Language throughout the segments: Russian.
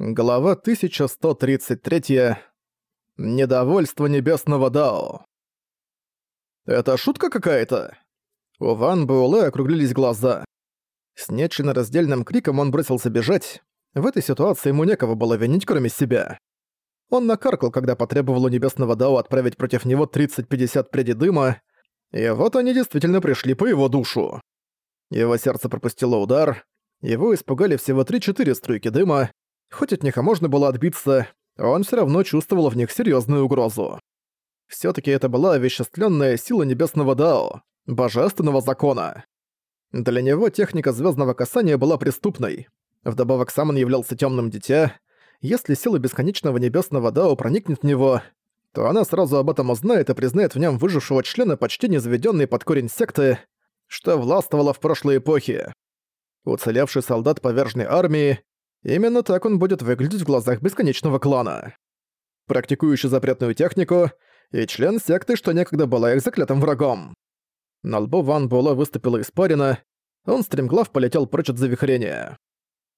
Глава 1133. Недовольство небесного Дао. «Это шутка какая-то?» У Ван Буэлэ округлились глаза. С нечленораздельным криком он бросился бежать. В этой ситуации ему некого было винить, кроме себя. Он накаркал, когда потребовал у небесного Дао отправить против него 30-50 пряди дыма, и вот они действительно пришли по его душу. Его сердце пропустило удар, его испугали всего 3-4 струйки дыма, Хоть от них и можно было отбиться, он все равно чувствовал в них серьезную угрозу. все таки это была овеществленная сила небесного Дао, божественного закона. Для него техника звездного касания была преступной. Вдобавок сам он являлся темным дитя. Если сила бесконечного небесного Дао проникнет в него, то она сразу об этом узнает и признает в нем выжившего члена почти низведенной под корень секты, что властвовало в прошлой эпохе. Уцелевший солдат поверженной армии, Именно так он будет выглядеть в глазах бесконечного клана. Практикующий запретную технику и член секты, что некогда была их заклятым врагом. На лбу Ван Буэлэ выступила испарина, он стремглав полетел прочь от завихрения.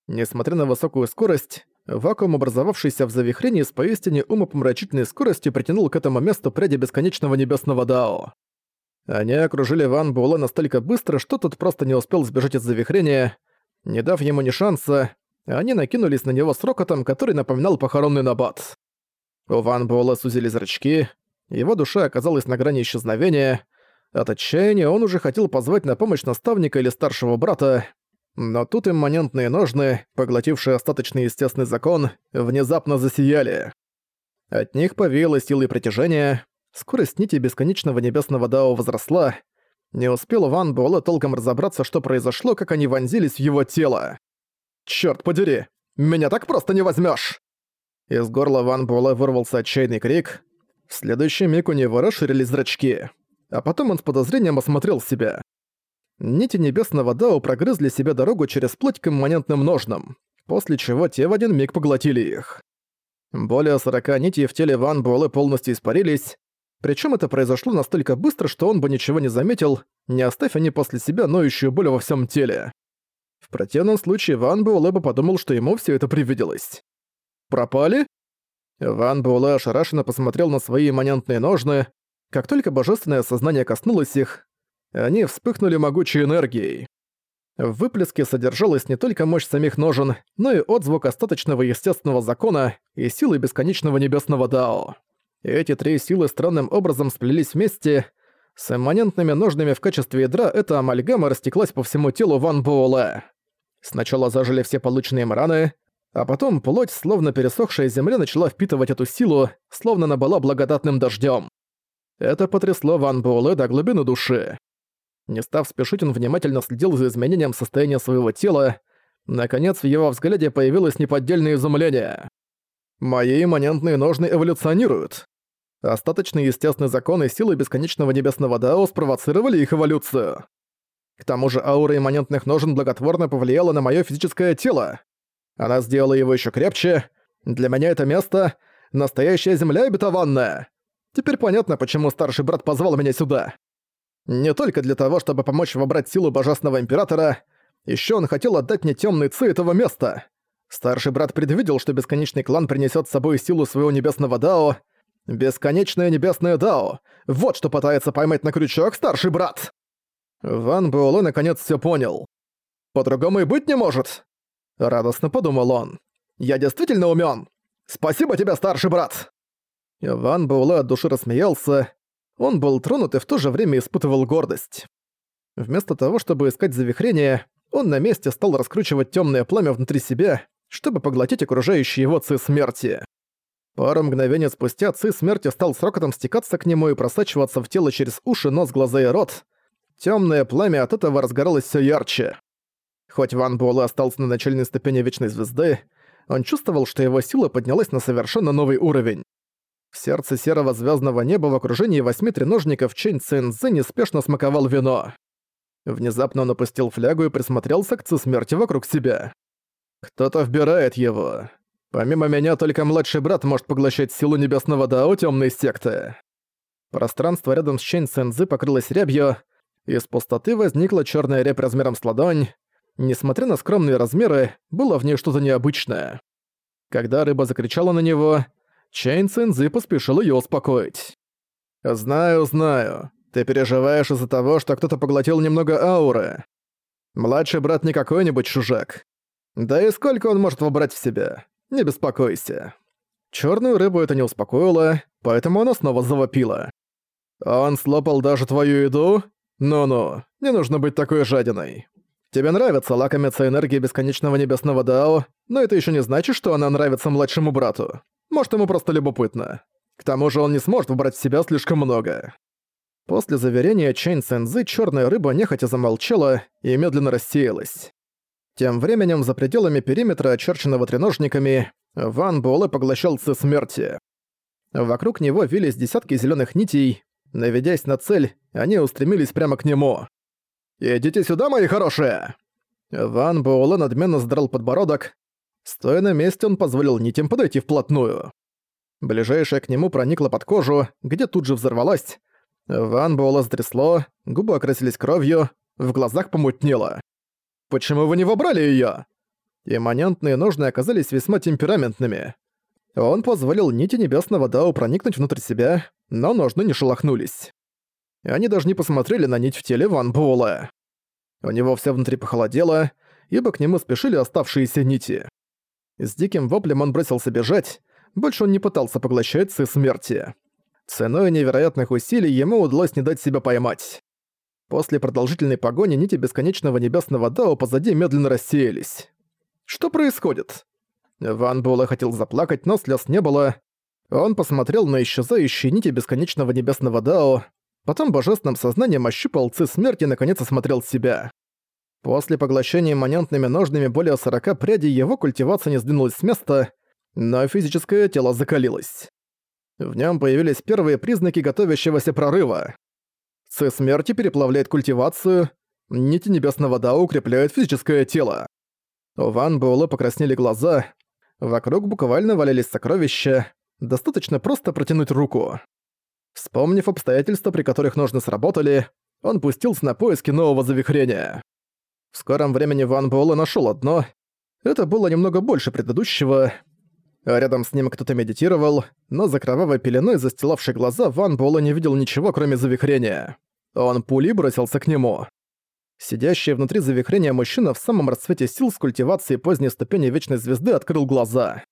Несмотря на высокую скорость, вакуум, образовавшийся в завихрении с поистине умопомрачительной скоростью, притянул к этому месту пряди бесконечного небесного Дао. Они окружили Ван Буэлэ настолько быстро, что тот просто не успел сбежать из завихрения. Не дав ему ни шанса, они накинулись на него с рокотом, который напоминал похоронный набат. У Ван Буэлла сузили зрачки, его душа оказалась на грани исчезновения. От отчаяния он уже хотел позвать на помощь наставника или старшего брата, но тут имманентные ножны, поглотившие остаточный естественный закон, внезапно засияли. От них повеяло силой притяжения, скорость нити бесконечного небесного Дао возросла, не успел Ван Буэлэ толком разобраться, что произошло, как они вонзились в его тело. Черт подери! Меня так просто не возьмешь! Из горла Ван Буэлэ вырвался отчаянный крик. В следующий миг у него расширились зрачки. А потом он с подозрением осмотрел себя. Нити небесного Дао прогрызли себе дорогу через плоть к имманентным ножнам, после чего те в один миг поглотили их. Более 40 нитей в теле Ван Буэлэ полностью испарились, причем это произошло настолько быстро, что он бы ничего не заметил, не оставив они после себя ноющую боль во всем теле. В противном случае Ван Буэлэ бы подумал, что ему все это привиделось. «Пропали?» Ван Буэлэ ошарашенно посмотрел на свои имманентные ножны. Как только божественное сознание коснулось их, они вспыхнули могучей энергией. В выплеске содержалась не только мощь самих ножен, но и отзвук остаточного естественного закона и силы бесконечного небесного Дао. Эти три силы странным образом сплелись вместе. С имманентными ножными в качестве ядра эта амальгама растеклась по всему телу Ван Буэлэ. Сначала зажили все полученные им раны, а потом плоть, словно пересохшая земля, начала впитывать эту силу, словно она была благодатным дождем. Это потрясло Ван Буэлэ до глубины души. Не став спешить, он внимательно следил за изменением состояния своего тела. Наконец, в его взгляде появилось неподдельное изумление. «Мои имманентные ножны эволюционируют. Остаточные естественные законы силы бесконечного небесного Дао спровоцировали их эволюцию. К тому же аура имманентных ножен благотворно повлияла на моё физическое тело. Она сделала его ещё крепче. Для меня это место — настоящая земля обетованная. Теперь понятно, почему старший брат позвал меня сюда. Не только для того, чтобы помочь вобрать силу Божественного Императора, ещё он хотел отдать мне тёмный ци этого места. Старший брат предвидел, что бесконечный клан принесёт с собой силу своего небесного Дао. Бесконечное небесное Дао. Вот что пытается поймать на крючок старший брат. Ван Буэлэ наконец все понял. «По-другому и быть не может!» Радостно подумал он. «Я действительно умен! Спасибо тебе, старший брат!» Ван Буэлэ от души рассмеялся. Он был тронут и в то же время испытывал гордость. Вместо того, чтобы искать завихрение, он на месте стал раскручивать темное пламя внутри себя, чтобы поглотить окружающие его ци смерти. Пару мгновений спустя ци смерти стал с рокотом стекаться к нему и просачиваться в тело через уши, нос, глаза и рот. Темное пламя от этого разгоралось все ярче. Хоть Ван Буэлэ остался на начальной ступени Вечной Звезды, он чувствовал, что его сила поднялась на совершенно новый уровень. В сердце серого звездного неба в окружении восьми треножников Чэнь Цэнзэ неспешно смаковал вино. Внезапно он опустил флягу и присмотрелся к смерти вокруг себя. Кто-то вбирает его. Помимо меня, только младший брат может поглощать силу небесного Дао темной секты. Пространство рядом с Чэнь Цэнзы покрылось рябью, из пустоты возникла черная рябь размером с ладонь. Несмотря на скромные размеры, было в ней что-то необычное. Когда рыба закричала на него, Чейн Цинзы поспешил её успокоить. «Знаю, знаю. Ты переживаешь из-за того, что кто-то поглотил немного ауры. Младший брат не какой-нибудь чужак. Да и сколько он может вобрать в себя? Не беспокойся». Чёрную рыбу это не успокоило, поэтому она снова завопила. «Он слопал даже твою еду? Ну-ну, не нужно быть такой жадиной. Тебе нравится лакомиться энергией бесконечного небесного Дао, но это ещё не значит, что она нравится младшему брату. Может, ему просто любопытно. К тому же он не сможет выбрать в себя слишком много». После заверения Чэнь Цэнзы чёрная рыба нехотя замолчала и медленно рассеялась. Тем временем за пределами периметра, очерченного треножниками, Ван Буэлэ поглощал Ци смерти. Вокруг него вились десятки зелёных нитей, наведясь на цель, они устремились прямо к нему. «Идите сюда, мои хорошие!» Ван Буэлэ надменно задрал подбородок. Стоя на месте, он позволил нитям подойти вплотную. Ближайшая к нему проникла под кожу, где тут же взорвалась. Ван Буэлэ стрясло, губы окрасились кровью, в глазах помутнело. «Почему вы не вобрали её?» Имманентные ножны оказались весьма темпераментными. Он позволил нити небесного Дао проникнуть внутрь себя, но ножны не шелохнулись. Они даже не посмотрели на нить в теле Ван Буэлла. У него все внутри похолодело, ибо к нему спешили оставшиеся нити. С диким воплем он бросился бежать, больше он не пытался поглощать Ци смерти. Ценой невероятных усилий ему удалось не дать себя поймать. После продолжительной погони нити бесконечного небесного Дао позади медленно рассеялись. Что происходит? Ван Буэлэ хотел заплакать, но слез не было. Он посмотрел на исчезающие нити бесконечного небесного Дао, потом божественным сознанием ощупал ци смерти и наконец осмотрел себя. После поглощения имманентными ножными более 40 прядей его культивация не сдвинулась с места, но физическое тело закалилось. В нем появились первые признаки готовящегося прорыва. Ци смерти переплавляет культивацию, нити небесного Дао укрепляют физическое тело. У Ван Буэлэ покраснели глаза, вокруг буквально валялись сокровища, достаточно просто протянуть руку. Вспомнив обстоятельства, при которых ножны сработали, он пустился на поиски нового завихрения. В скором времени Ван Буэлэ нашёл одно. Это было немного больше предыдущего. Рядом с ним кто-то медитировал, но за кровавой пеленой, застилавшей глаза, Ван Буэлэ не видел ничего, кроме завихрения. Он пулей бросился к нему. Сидящий внутри завихрения мужчина в самом расцвете сил с культивацией поздней ступени Вечной Звезды открыл глаза.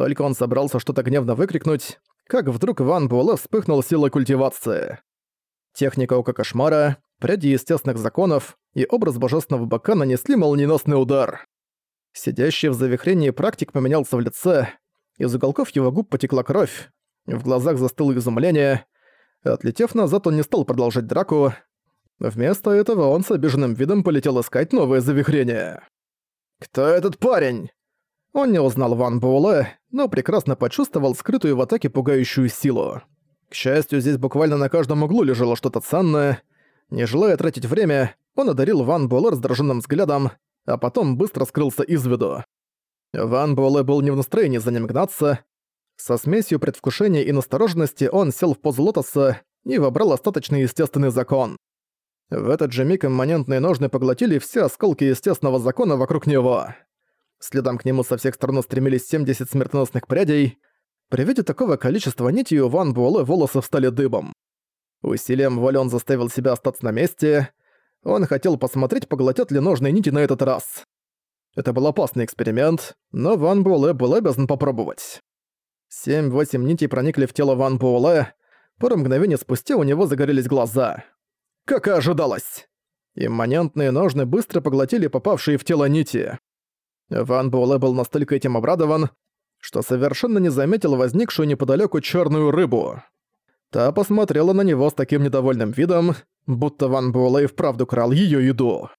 Только он собрался что-то гневно выкрикнуть, как вдруг Ван Буэлэ вспыхнул силой культивации. Техника Ока Кошмара, пряди естественных законов и образ божественного бока нанесли молниеносный удар. Сидящий в завихрении практик поменялся в лице, из уголков его губ потекла кровь, в глазах застыло изумление. Отлетев назад, он не стал продолжать драку, Вместо этого он с обиженным видом полетел искать новое завихрение. «Кто этот парень?» Он не узнал Ван Буэлэ, но прекрасно почувствовал скрытую в атаке пугающую силу. К счастью, здесь буквально на каждом углу лежало что-то ценное. Не желая тратить время, он одарил Ван Буэлэ раздраженным взглядом, а потом быстро скрылся из виду. Ван Буэлэ был не в настроении за ним гнаться. Со смесью предвкушения и настороженности он сел в позу лотоса и вобрал остаточный естественный закон. В этот же миг имманентные ножны поглотили все осколки естественного закона вокруг него. Следом к нему со всех сторон стремились 70 смертоносных прядей. При виде такого количества нитей у Ван Буэлэ волосы встали дыбом. Усилием воли он заставил себя остаться на месте. Он хотел посмотреть, поглотят ли ножные нити на этот раз. Это был опасный эксперимент, но Ван Буэлэ был обязан попробовать. Семь-восемь нитей проникли в тело Ван Буэлэ. Пару мгновений спустя у него загорелись глаза как и ожидалось. Имманентные ножны быстро поглотили попавшие в тело нити. Ван Буэлэ был настолько этим обрадован, что совершенно не заметил возникшую неподалеку черную рыбу. Та посмотрела на него с таким недовольным видом, будто Ван Буэлэ вправду крал ее еду.